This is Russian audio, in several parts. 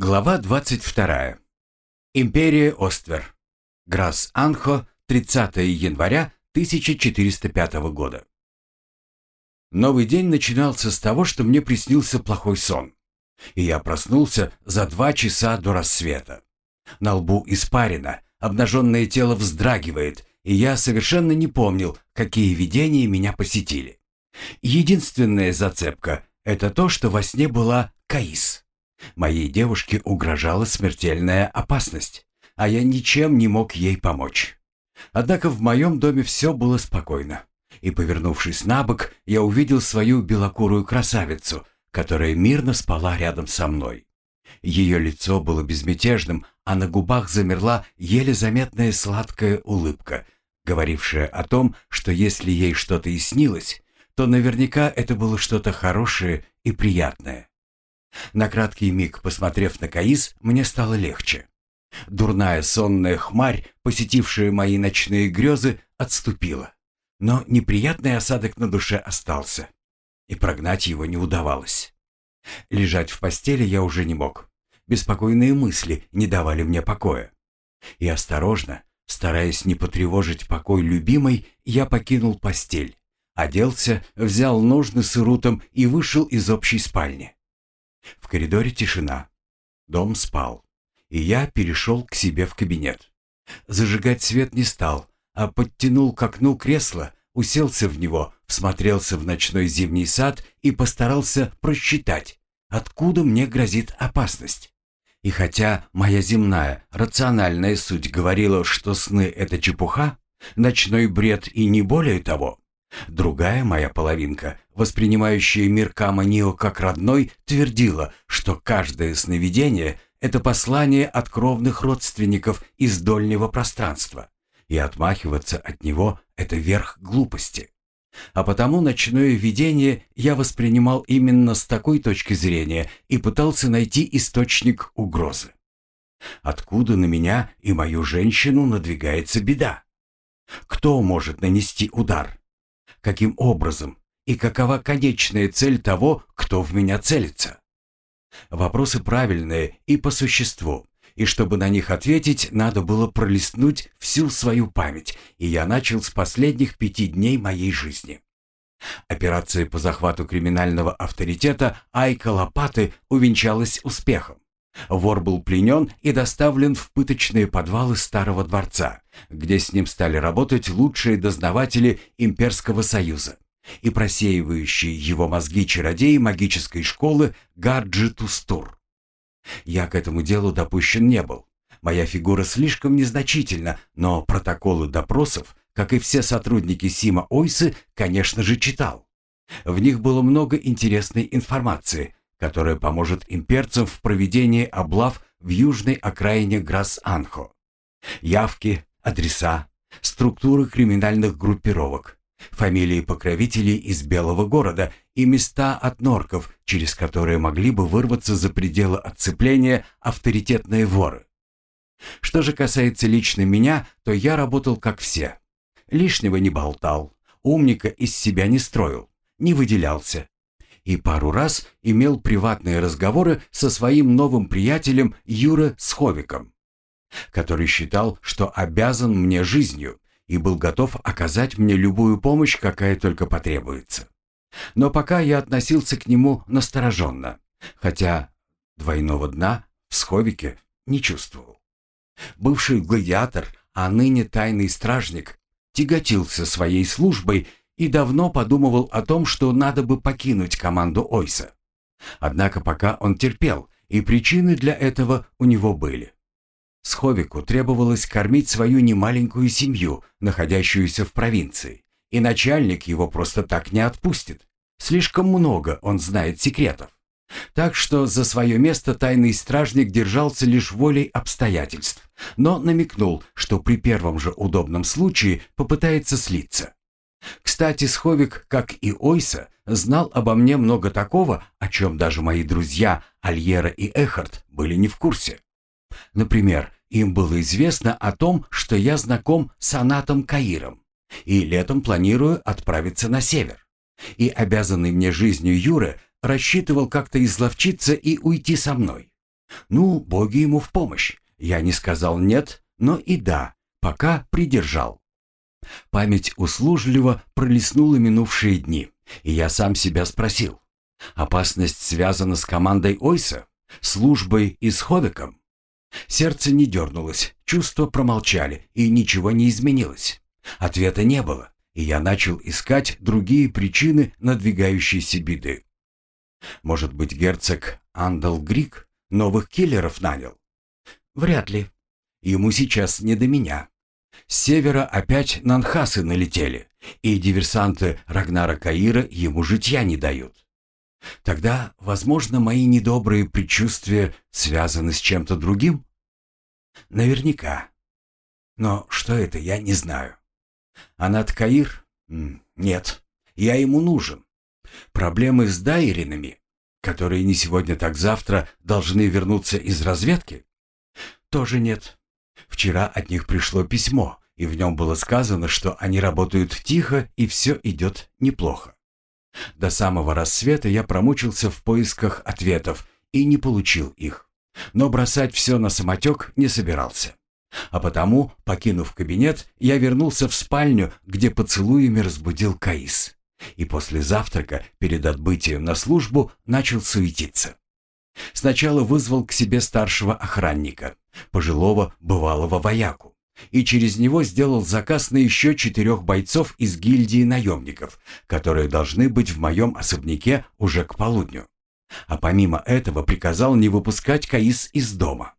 Глава 22. Империя Оствер. Грасс-Анхо, 30 января 1405 года. Новый день начинался с того, что мне приснился плохой сон. И я проснулся за два часа до рассвета. На лбу испарина, обнаженное тело вздрагивает, и я совершенно не помнил, какие видения меня посетили. Единственная зацепка — это то, что во сне была Каис. Моей девушке угрожала смертельная опасность, а я ничем не мог ей помочь. Однако в моем доме все было спокойно. И, повернувшись на бок, я увидел свою белокурую красавицу, которая мирно спала рядом со мной. Ее лицо было безмятежным, а на губах замерла еле заметная сладкая улыбка, говорившая о том, что если ей что-то и снилось, то наверняка это было что-то хорошее и приятное. На краткий миг, посмотрев на Каис, мне стало легче. Дурная сонная хмарь, посетившая мои ночные грезы, отступила. Но неприятный осадок на душе остался, и прогнать его не удавалось. Лежать в постели я уже не мог. Беспокойные мысли не давали мне покоя. И осторожно, стараясь не потревожить покой любимой, я покинул постель, оделся, взял ножны с ирутом и вышел из общей спальни. В коридоре тишина. Дом спал. И я перешел к себе в кабинет. Зажигать свет не стал, а подтянул к окну кресло, уселся в него, всмотрелся в ночной зимний сад и постарался просчитать, откуда мне грозит опасность. И хотя моя земная, рациональная суть говорила, что сны — это чепуха, ночной бред и не более того, Другая моя половинка, воспринимающая мир Каманио как родной, твердила, что каждое сновидение — это послание от кровных родственников из дольнего пространства, и отмахиваться от него — это верх глупости. А потому ночное видение я воспринимал именно с такой точки зрения и пытался найти источник угрозы. Откуда на меня и мою женщину надвигается беда? Кто может нанести удар? Каким образом и какова конечная цель того, кто в меня целится. Вопросы правильные и по существу, и чтобы на них ответить, надо было пролистнуть всю свою память, и я начал с последних пяти дней моей жизни. Операция по захвату криминального авторитета Айка Лопаты увенчалась успехом. Вор был пленен и доставлен в пыточные подвалы старого дворца, где с ним стали работать лучшие дознаватели Имперского Союза и просеивающие его мозги чародеи магической школы Гарджи Тустур. Я к этому делу допущен не был. Моя фигура слишком незначительна, но протоколы допросов, как и все сотрудники Сима Ойсы, конечно же, читал. В них было много интересной информации, которая поможет имперцам в проведении облав в южной окраине Грас-Анхо. Явки, адреса, структуры криминальных группировок, фамилии покровителей из Белого города и места от норков, через которые могли бы вырваться за пределы отцепления авторитетные воры. Что же касается лично меня, то я работал как все. Лишнего не болтал, умника из себя не строил, не выделялся, и пару раз имел приватные разговоры со своим новым приятелем Юра Сховиком, который считал, что обязан мне жизнью и был готов оказать мне любую помощь, какая только потребуется. Но пока я относился к нему настороженно, хотя двойного дна в Сховике не чувствовал. Бывший гладиатор, а ныне тайный стражник, тяготился своей службой и давно подумывал о том, что надо бы покинуть команду Ойса. Однако пока он терпел, и причины для этого у него были. Сховику требовалось кормить свою немаленькую семью, находящуюся в провинции, и начальник его просто так не отпустит. Слишком много он знает секретов. Так что за свое место тайный стражник держался лишь волей обстоятельств, но намекнул, что при первом же удобном случае попытается слиться. Кстати, Сховик, как и Ойса, знал обо мне много такого, о чем даже мои друзья Альера и Эхард были не в курсе. Например, им было известно о том, что я знаком с Анатом Каиром и летом планирую отправиться на север. И обязанный мне жизнью Юра рассчитывал как-то изловчиться и уйти со мной. Ну, боги ему в помощь. Я не сказал «нет», но и «да», пока придержал. Память услужливо пролистнула минувшие дни, и я сам себя спросил. Опасность связана с командой Ойса, службой и с Ходоком? Сердце не дернулось, чувства промолчали, и ничего не изменилось. Ответа не было, и я начал искать другие причины надвигающейся беды. Может быть, герцог Андал Грик новых киллеров нанял? Вряд ли. Ему сейчас не до меня. С севера опять нанхасы налетели, и диверсанты Рагнара Каира ему житья не дают. Тогда, возможно, мои недобрые предчувствия связаны с чем-то другим? Наверняка. Но что это, я не знаю. Анат Каир? Нет, я ему нужен. Проблемы с дайринами, которые не сегодня, так завтра должны вернуться из разведки? Тоже нет. Вчера от них пришло письмо, и в нем было сказано, что они работают тихо и все идет неплохо. До самого рассвета я промучился в поисках ответов и не получил их. Но бросать все на самотек не собирался. А потому, покинув кабинет, я вернулся в спальню, где поцелуями разбудил Каис. И после завтрака, перед отбытием на службу, начал суетиться. Сначала вызвал к себе старшего охранника, пожилого бывалого вояку, и через него сделал заказ на еще четырех бойцов из гильдии наемников, которые должны быть в моем особняке уже к полудню. А помимо этого приказал не выпускать Каис из дома.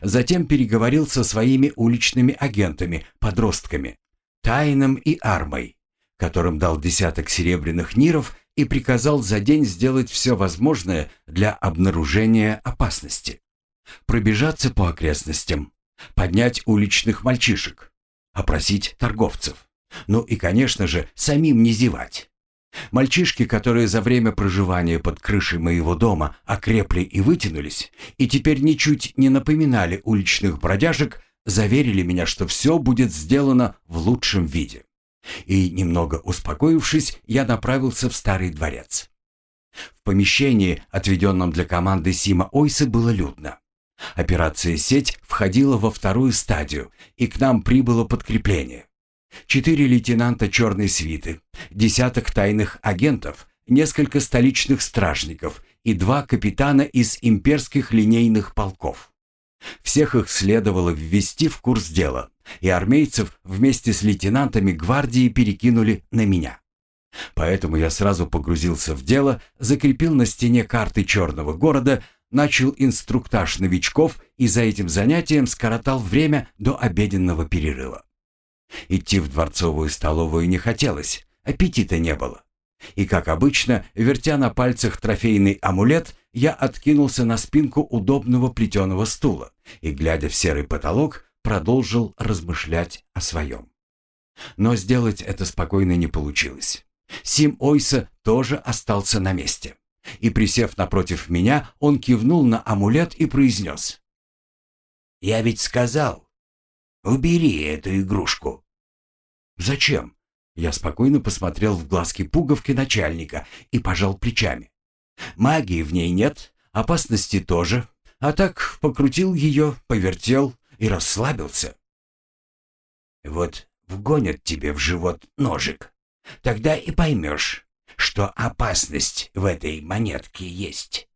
Затем переговорил со своими уличными агентами, подростками, Тайном и Армой, которым дал десяток серебряных ниров и приказал за день сделать все возможное для обнаружения опасности. Пробежаться по окрестностям, поднять уличных мальчишек, опросить торговцев. Ну и, конечно же, самим не зевать. Мальчишки, которые за время проживания под крышей моего дома окрепли и вытянулись, и теперь ничуть не напоминали уличных бродяжек, заверили меня, что все будет сделано в лучшем виде. И, немного успокоившись, я направился в старый дворец. В помещении, отведенном для команды Сима Ойса, было людно. Операция «Сеть» входила во вторую стадию, и к нам прибыло подкрепление. Четыре лейтенанта черной свиты, десяток тайных агентов, несколько столичных стражников и два капитана из имперских линейных полков. Всех их следовало ввести в курс дела, и армейцев вместе с лейтенантами гвардии перекинули на меня. Поэтому я сразу погрузился в дело, закрепил на стене карты черного города, начал инструктаж новичков и за этим занятием скоротал время до обеденного перерыва. Идти в дворцовую столовую не хотелось, аппетита не было. И, как обычно, вертя на пальцах трофейный амулет, я откинулся на спинку удобного плетеного стула и, глядя в серый потолок, продолжил размышлять о своем. Но сделать это спокойно не получилось. Сим Ойса тоже остался на месте. И, присев напротив меня, он кивнул на амулет и произнес. «Я ведь сказал, убери эту игрушку». «Зачем?» Я спокойно посмотрел в глазки пуговки начальника и пожал плечами. «Магии в ней нет, опасности тоже, а так покрутил ее, повертел и расслабился». «Вот вгонят тебе в живот ножик, тогда и поймешь, что опасность в этой монетке есть.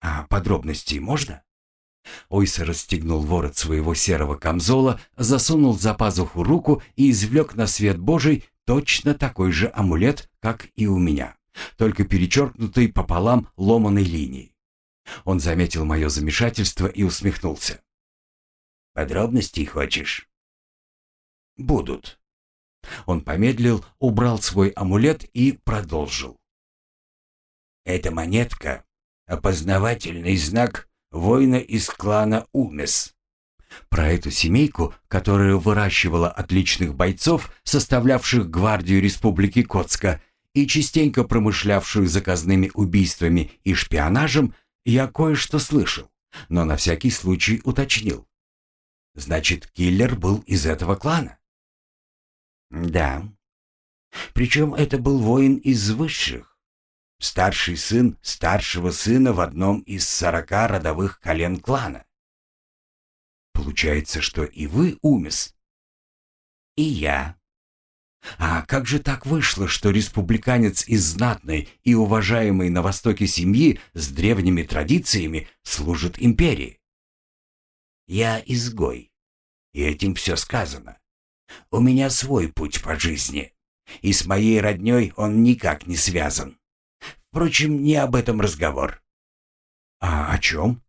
А подробностей можно? Ойса расстегнул ворот своего серого камзола, засунул за пазуху руку и извлек на свет Божий точно такой же амулет, как и у меня, только перечеркнутый пополам ломаной линией. Он заметил мое замешательство и усмехнулся. «Подробностей хочешь?» «Будут», он помедлил, убрал свой амулет и продолжил. «Эта монетка — опознавательный знак воина из клана Умес». Про эту семейку, которая выращивала отличных бойцов, составлявших гвардию Республики Коцка и частенько промышлявшую заказными убийствами и шпионажем, я кое-что слышал, но на всякий случай уточнил. Значит, киллер был из этого клана? Да. Причем это был воин из высших. Старший сын старшего сына в одном из сорока родовых колен клана. Получается, что и вы Умис? И я. А как же так вышло, что республиканец из знатной и уважаемой на Востоке семьи с древними традициями служит империи? Я изгой, и этим все сказано. У меня свой путь по жизни, и с моей родней он никак не связан. Впрочем, не об этом разговор. А о чем?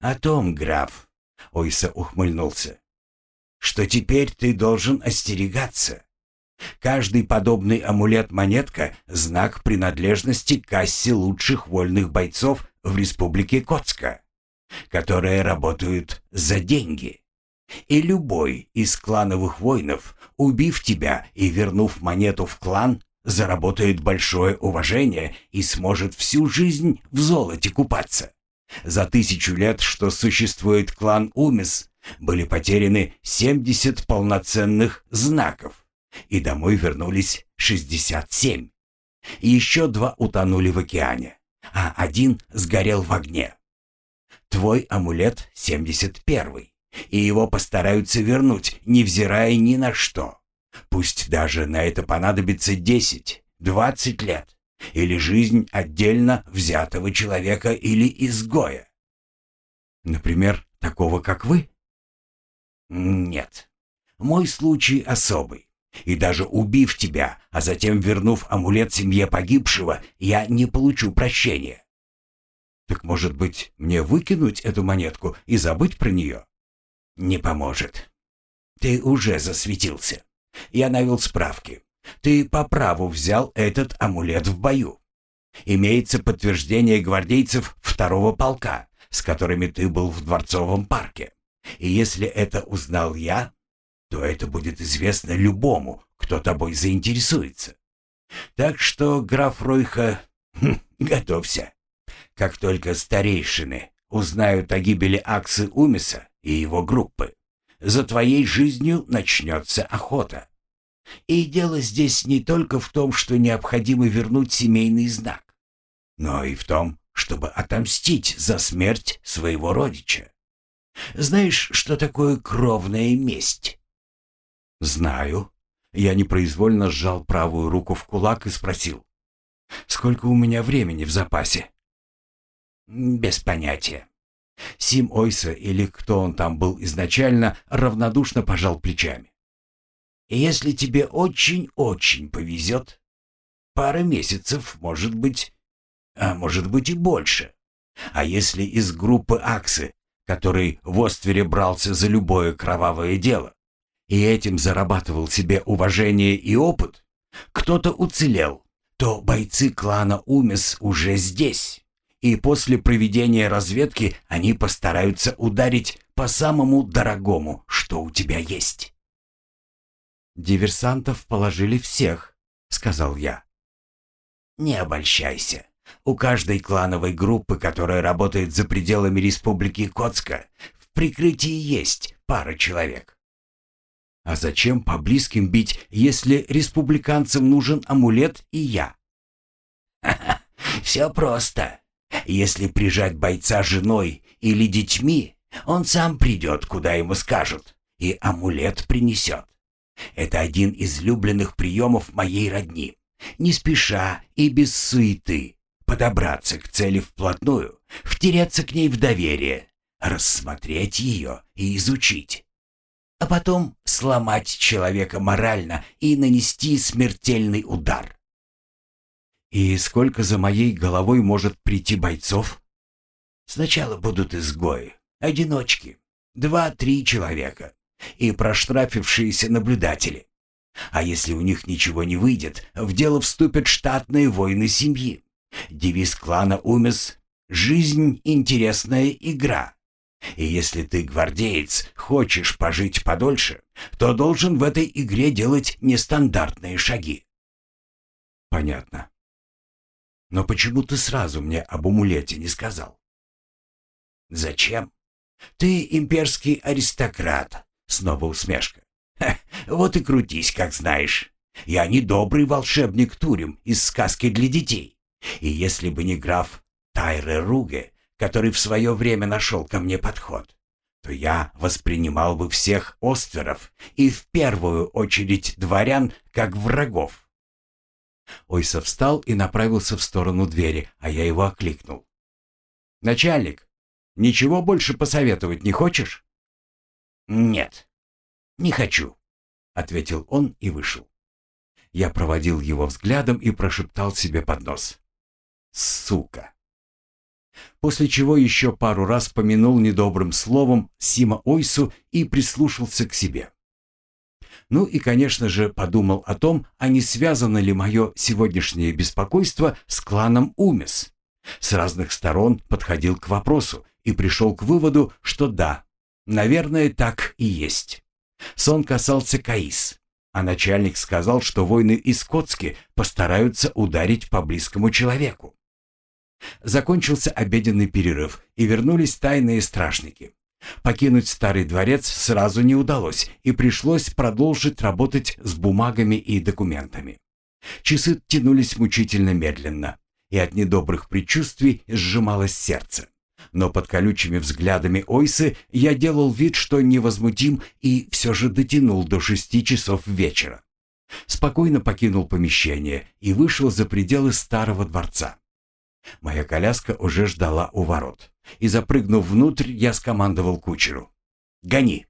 О том, граф, Ойса ухмыльнулся, что теперь ты должен остерегаться. Каждый подобный амулет-монетка — знак принадлежности к кассе лучших вольных бойцов в республике Коцка, которые работают за деньги. И любой из клановых воинов, убив тебя и вернув монету в клан, заработает большое уважение и сможет всю жизнь в золоте купаться. За тысячу лет, что существует клан Умис, были потеряны 70 полноценных знаков, и домой вернулись 67. Еще два утонули в океане, а один сгорел в огне. Твой амулет 71 и его постараются вернуть, невзирая ни на что. Пусть даже на это понадобится 10, 20 лет. Или жизнь отдельно взятого человека или изгоя. Например, такого, как вы? Нет. Мой случай особый. И даже убив тебя, а затем вернув амулет семье погибшего, я не получу прощения. Так может быть, мне выкинуть эту монетку и забыть про нее? Не поможет. Ты уже засветился. Я навел справки. Ты по праву взял этот амулет в бою. Имеется подтверждение гвардейцев второго полка, с которыми ты был в Дворцовом парке. И если это узнал я, то это будет известно любому, кто тобой заинтересуется. Так что, граф Ройха, хм, готовься. Как только старейшины узнают о гибели Аксы Умиса и его группы, за твоей жизнью начнется охота. И дело здесь не только в том, что необходимо вернуть семейный знак, но и в том, чтобы отомстить за смерть своего родича. Знаешь, что такое кровная месть? Знаю. Я непроизвольно сжал правую руку в кулак и спросил. Сколько у меня времени в запасе? Без понятия. Сим Ойса или кто он там был изначально, равнодушно пожал плечами. Если тебе очень-очень повезет, пара месяцев, может быть, а может быть и больше. А если из группы Аксы, который в Оствере брался за любое кровавое дело, и этим зарабатывал себе уважение и опыт, кто-то уцелел, то бойцы клана Умес уже здесь, и после проведения разведки они постараются ударить по самому дорогому, что у тебя есть. «Диверсантов положили всех», — сказал я. «Не обольщайся. У каждой клановой группы, которая работает за пределами Республики Коцка, в прикрытии есть пара человек. А зачем по близким бить, если республиканцам нужен амулет и я? Все просто. Если прижать бойца женой или детьми, он сам придет, куда ему скажут, и амулет принесет. Это один из любленных приемов моей родни. Не спеша и без суеты подобраться к цели вплотную, втереться к ней в доверие, рассмотреть ее и изучить. А потом сломать человека морально и нанести смертельный удар. И сколько за моей головой может прийти бойцов? Сначала будут изгои, одиночки, два-три человека и проштрафившиеся наблюдатели. А если у них ничего не выйдет, в дело вступят штатные воины семьи. Девиз клана Умес «Жизнь — интересная игра». И если ты, гвардеец, хочешь пожить подольше, то должен в этой игре делать нестандартные шаги. Понятно. Но почему ты сразу мне об амулете не сказал? Зачем? Ты имперский аристократ. Снова усмешка. Ха, вот и крутись, как знаешь. Я не добрый волшебник Турим из сказки для детей. И если бы не граф Тайре Руге, который в свое время нашел ко мне подход, то я воспринимал бы всех остверов и в первую очередь дворян как врагов. Ойса встал и направился в сторону двери, а я его окликнул. «Начальник, ничего больше посоветовать не хочешь?» «Нет, не хочу», — ответил он и вышел. Я проводил его взглядом и прошептал себе под нос. «Сука!» После чего еще пару раз помянул недобрым словом Сима Ойсу и прислушался к себе. Ну и, конечно же, подумал о том, а не связано ли мое сегодняшнее беспокойство с кланом Умес. С разных сторон подходил к вопросу и пришел к выводу, что да, наверное, так и есть. Сон касался Каис, а начальник сказал, что воины из Коцки постараются ударить по близкому человеку. Закончился обеденный перерыв, и вернулись тайные страшники. Покинуть старый дворец сразу не удалось, и пришлось продолжить работать с бумагами и документами. Часы тянулись мучительно медленно, и от недобрых предчувствий сжималось сердце. Но под колючими взглядами Ойсы я делал вид, что невозмутим и все же дотянул до шести часов вечера. Спокойно покинул помещение и вышел за пределы старого дворца. Моя коляска уже ждала у ворот, и запрыгнув внутрь, я скомандовал кучеру. «Гони!»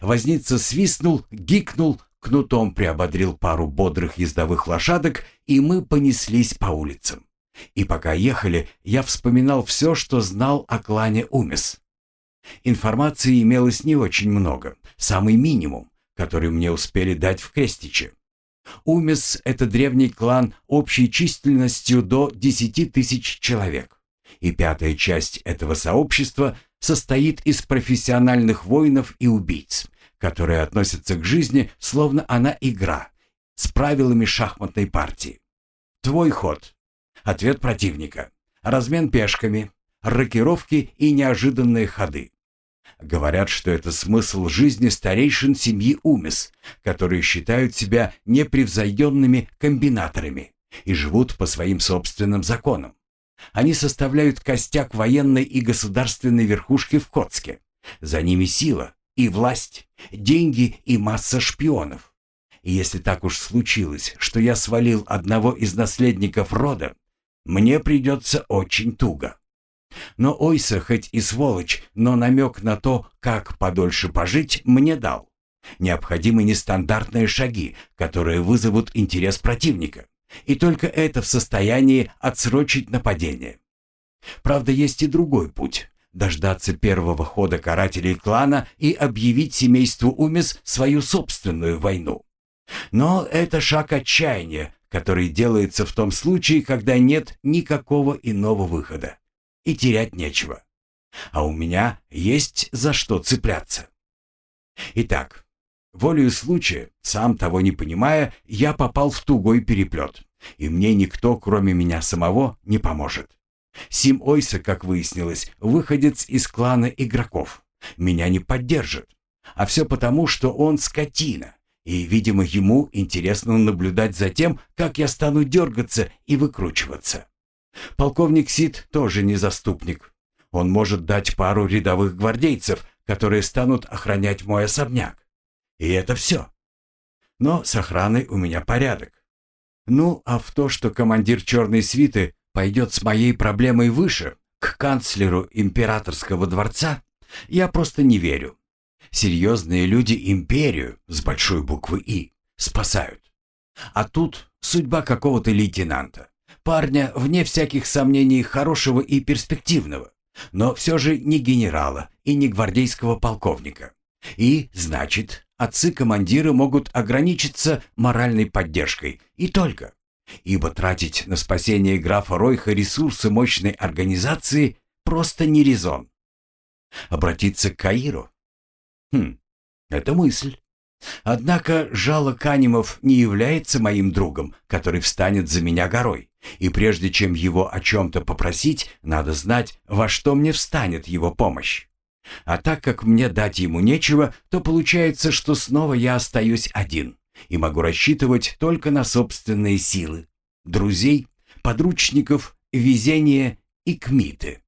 Возница свистнул, гикнул, кнутом приободрил пару бодрых ездовых лошадок, и мы понеслись по улицам. И пока ехали, я вспоминал все, что знал о клане Умес. Информации имелось не очень много, самый минимум, который мне успели дать в Крестиче. Умес — это древний клан общей численностью до 10 тысяч человек. И пятая часть этого сообщества состоит из профессиональных воинов и убийц, которые относятся к жизни, словно она игра, с правилами шахматной партии. Твой ход. Ответ противника. Размен пешками, рокировки и неожиданные ходы. Говорят, что это смысл жизни старейшин семьи Умес, которые считают себя непревзойденными комбинаторами и живут по своим собственным законам. Они составляют костяк военной и государственной верхушки в Котске. За ними сила и власть, деньги и масса шпионов. И если так уж случилось, что я свалил одного из наследников рода, мне придется очень туго. Но Ойса хоть и сволочь, но намек на то, как подольше пожить, мне дал. Необходимы нестандартные шаги, которые вызовут интерес противника. И только это в состоянии отсрочить нападение. Правда, есть и другой путь. Дождаться первого хода карателей клана и объявить семейству Умис свою собственную войну. Но это шаг отчаяния, который делается в том случае, когда нет никакого иного выхода и терять нечего. А у меня есть за что цепляться. Итак, волею случая, сам того не понимая, я попал в тугой переплет, и мне никто, кроме меня самого, не поможет. Сим Ойса, как выяснилось, выходец из клана игроков. Меня не поддержит. А все потому, что он скотина, и, видимо, ему интересно наблюдать за тем, как я стану дергаться и выкручиваться. Полковник Сид тоже не заступник. Он может дать пару рядовых гвардейцев, которые станут охранять мой особняк. И это все. Но с охраной у меня порядок. Ну, а в то, что командир черной свиты пойдет с моей проблемой выше, к канцлеру императорского дворца, я просто не верю. Серьезные люди империю, с большой буквы «И», спасают. А тут судьба какого-то лейтенанта. Парня, вне всяких сомнений, хорошего и перспективного, но все же не генерала и не гвардейского полковника. И, значит, отцы-командиры могут ограничиться моральной поддержкой, и только. Ибо тратить на спасение графа Ройха ресурсы мощной организации просто не резон. Обратиться к Каиру? Хм, это мысль. Однако Жало Канимов не является моим другом, который встанет за меня горой. И прежде чем его о чем-то попросить, надо знать, во что мне встанет его помощь. А так как мне дать ему нечего, то получается, что снова я остаюсь один и могу рассчитывать только на собственные силы, друзей, подручников, везение и кмиты.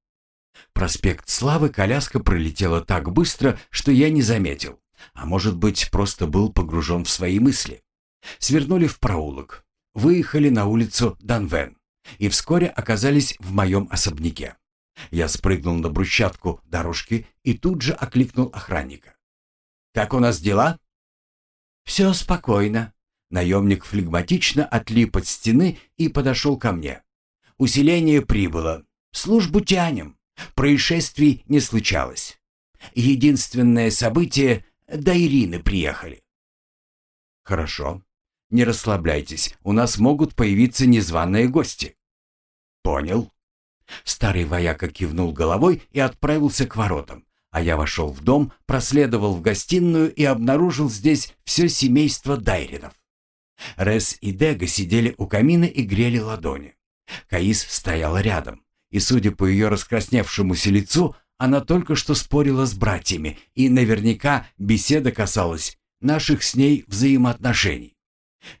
Проспект Славы коляска пролетела так быстро, что я не заметил. А может быть, просто был погружен в свои мысли. Свернули в проулок, выехали на улицу Данвен и вскоре оказались в моем особняке. Я спрыгнул на брусчатку дорожки и тут же окликнул охранника. «Как у нас дела?» «Все спокойно». Наемник флегматично отлип от стены и подошел ко мне. «Усиление прибыло. Службу тянем. Происшествий не случалось. Единственное событие — до Ирины приехали». «Хорошо. Не расслабляйтесь, у нас могут появиться незваные гости». «Понял». Старый вояка кивнул головой и отправился к воротам, а я вошел в дом, проследовал в гостиную и обнаружил здесь все семейство Дайринов. Рес и Дега сидели у камина и грели ладони. Каис стояла рядом, и, судя по ее раскрасневшемуся лицу, она только что спорила с братьями, и наверняка беседа касалась наших с ней взаимоотношений.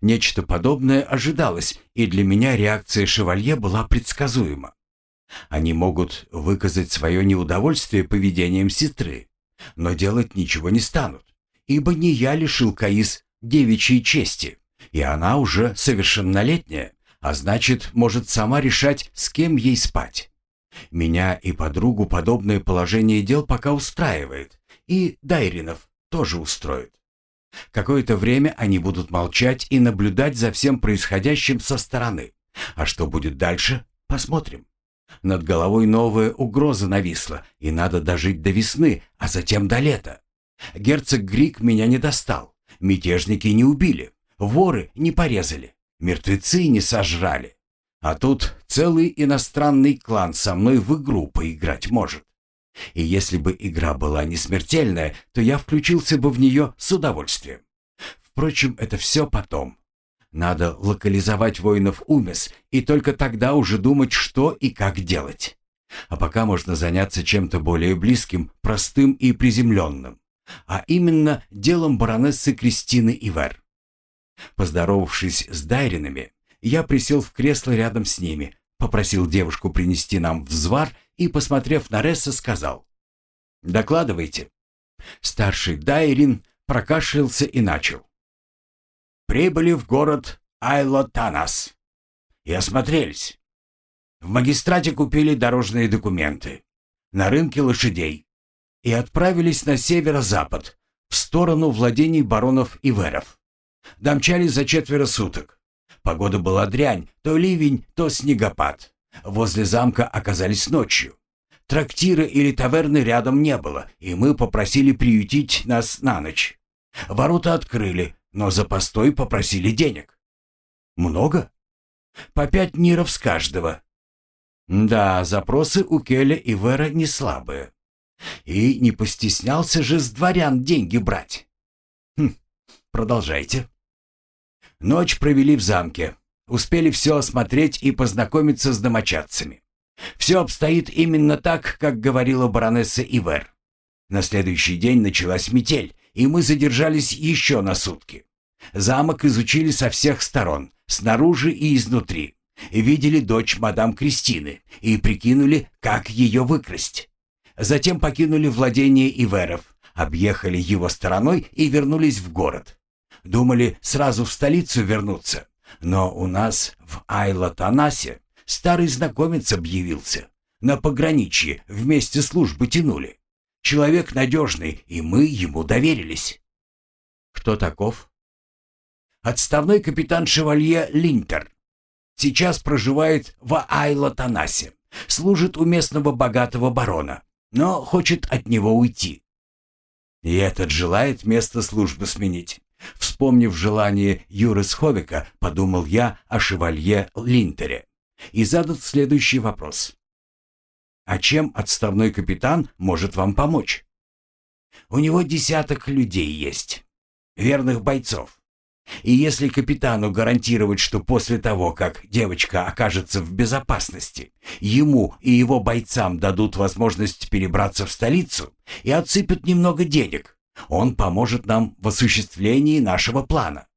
Нечто подобное ожидалось, и для меня реакция шевалье была предсказуема. Они могут выказать свое неудовольствие поведением сестры, но делать ничего не станут, ибо не я лишил Каис девичьей чести, и она уже совершеннолетняя, а значит, может сама решать, с кем ей спать. Меня и подругу подобное положение дел пока устраивает, и Дайринов тоже устроит. Какое-то время они будут молчать и наблюдать за всем происходящим со стороны. А что будет дальше, посмотрим. Над головой новая угроза нависла, и надо дожить до весны, а затем до лета. Герцог Грик меня не достал, мятежники не убили, воры не порезали, мертвецы не сожрали. А тут целый иностранный клан со мной в игру поиграть может. И если бы игра была не смертельная, то я включился бы в нее с удовольствием. Впрочем, это все потом. Надо локализовать воинов Умес и только тогда уже думать, что и как делать. А пока можно заняться чем-то более близким, простым и приземленным. А именно делом баронессы Кристины Ивер. Поздоровавшись с Дайринами, я присел в кресло рядом с ними, попросил девушку принести нам взвар и, посмотрев на Ресса, сказал «Докладывайте». Старший Дайрин прокашлялся и начал. «Прибыли в город Айло-Танас и осмотрелись. В магистрате купили дорожные документы, на рынке лошадей и отправились на северо-запад, в сторону владений баронов Иверов. Домчались за четверо суток. Погода была дрянь, то ливень, то снегопад. Возле замка оказались ночью. Трактира или таверны рядом не было, и мы попросили приютить нас на ночь. Ворота открыли, но за постой попросили денег. Много? По пять ниров с каждого. Да, запросы у Келя и Вера не слабые. И не постеснялся же с дворян деньги брать. Хм, продолжайте. Ночь провели в замке. Успели все осмотреть и познакомиться с домочадцами. Все обстоит именно так, как говорила баронесса Ивер. На следующий день началась метель, и мы задержались еще на сутки. Замок изучили со всех сторон, снаружи и изнутри. Видели дочь мадам Кристины и прикинули, как ее выкрасть. Затем покинули владение Иверов, объехали его стороной и вернулись в город. Думали сразу в столицу вернуться, но у нас в Айла-Танасе старый знакомец объявился. На пограничье вместе службы тянули. Человек надежный, и мы ему доверились. Кто таков? Отставной капитан Шевалье Линтер. Сейчас проживает в Айла-Танасе. Служит у местного богатого барона, но хочет от него уйти. И этот желает место службы сменить. Вспомнив желание Юры Сховика, подумал я о шевалье Линтере и задал следующий вопрос. «А чем отставной капитан может вам помочь?» «У него десяток людей есть, верных бойцов. И если капитану гарантировать, что после того, как девочка окажется в безопасности, ему и его бойцам дадут возможность перебраться в столицу и отсыпят немного денег, он поможет нам в осуществлении нашего плана.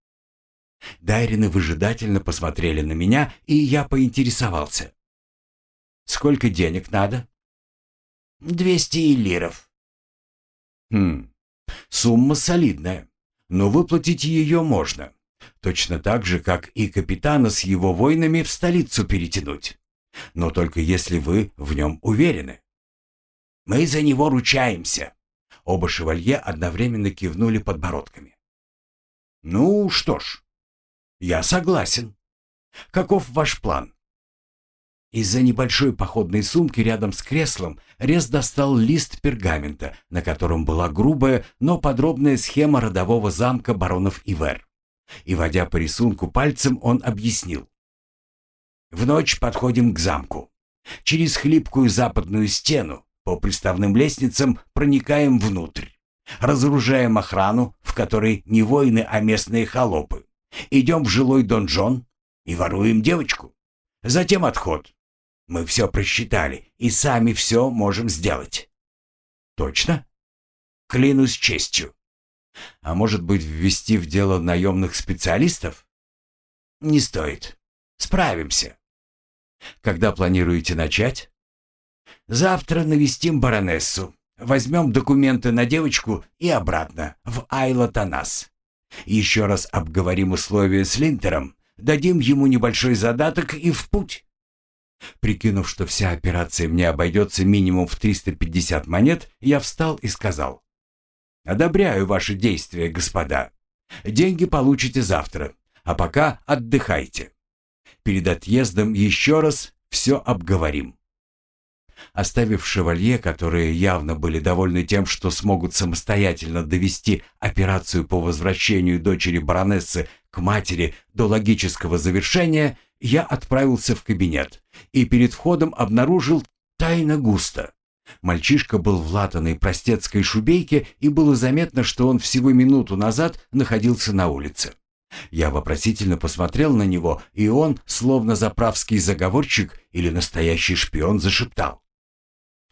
Дайрины выжидательно посмотрели на меня, и я поинтересовался. «Сколько денег надо?» «Двести лиров». «Хм, сумма солидная, но выплатить ее можно. Точно так же, как и капитана с его воинами в столицу перетянуть. Но только если вы в нем уверены». «Мы за него ручаемся». Оба шевалье одновременно кивнули подбородками. «Ну что ж, я согласен. Каков ваш план?» Из-за небольшой походной сумки рядом с креслом Рез достал лист пергамента, на котором была грубая, но подробная схема родового замка баронов Ивер. И, водя по рисунку пальцем, он объяснил. «В ночь подходим к замку. Через хлипкую западную стену по приставным лестницам проникаем внутрь. Разоружаем охрану, в которой не воины, а местные холопы. Идем в жилой донжон и воруем девочку. Затем отход. Мы все просчитали и сами все можем сделать. Точно? Клянусь честью. А может быть, ввести в дело наемных специалистов? Не стоит. Справимся. Когда планируете начать? Завтра навестим баронессу. Возьмем документы на девочку и обратно, в Айла-Танас. Еще раз обговорим условия с Линтером, дадим ему небольшой задаток и в путь. Прикинув, что вся операция мне обойдется минимум в 350 монет, я встал и сказал. «Одобряю ваши действия, господа. Деньги получите завтра, а пока отдыхайте. Перед отъездом еще раз все обговорим». Оставив шевалье, которые явно были довольны тем, что смогут самостоятельно довести операцию по возвращению дочери баронессы к матери до логического завершения, я отправился в кабинет и перед входом обнаружил тайно густо. Мальчишка был в латаной простецкой шубейке, и было заметно, что он всего минуту назад находился на улице. Я вопросительно посмотрел на него, и он, словно заправский заговорщик или настоящий шпион, зашептал.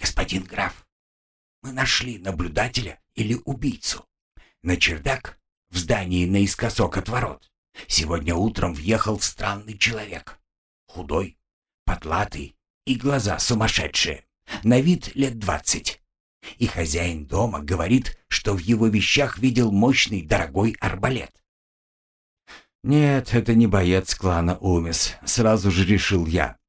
«Господин граф, мы нашли наблюдателя или убийцу. На чердак, в здании наискосок от ворот, сегодня утром въехал странный человек. Худой, потлатый и глаза сумасшедшие. На вид лет двадцать. И хозяин дома говорит, что в его вещах видел мощный дорогой арбалет. «Нет, это не боец клана Умис», — сразу же решил я.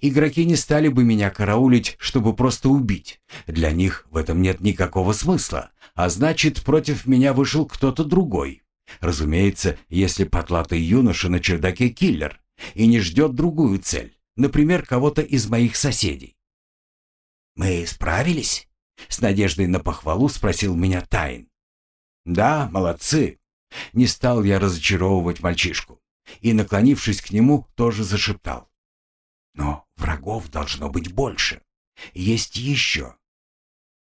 Игроки не стали бы меня караулить, чтобы просто убить. Для них в этом нет никакого смысла, а значит, против меня вышел кто-то другой. Разумеется, если потлатый юноша на чердаке киллер и не ждет другую цель, например, кого-то из моих соседей. «Мы справились?» — с надеждой на похвалу спросил меня Тайн. «Да, молодцы!» Не стал я разочаровывать мальчишку и, наклонившись к нему, тоже зашептал. Но врагов должно быть больше. Есть еще.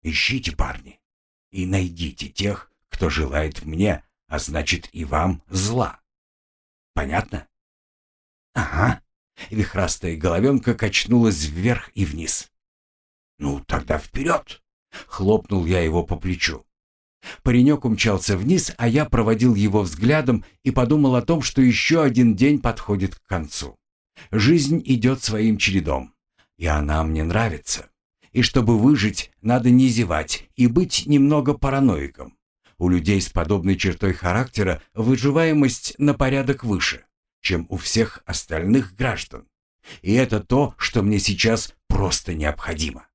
Ищите, парни, и найдите тех, кто желает мне, а значит и вам, зла. Понятно? Ага. Вихрастая головенка качнулась вверх и вниз. «Ну, тогда вперед!» — хлопнул я его по плечу. Паренек умчался вниз, а я проводил его взглядом и подумал о том, что еще один день подходит к концу. Жизнь идет своим чередом, и она мне нравится. И чтобы выжить, надо не зевать и быть немного параноиком. У людей с подобной чертой характера выживаемость на порядок выше, чем у всех остальных граждан. И это то, что мне сейчас просто необходимо.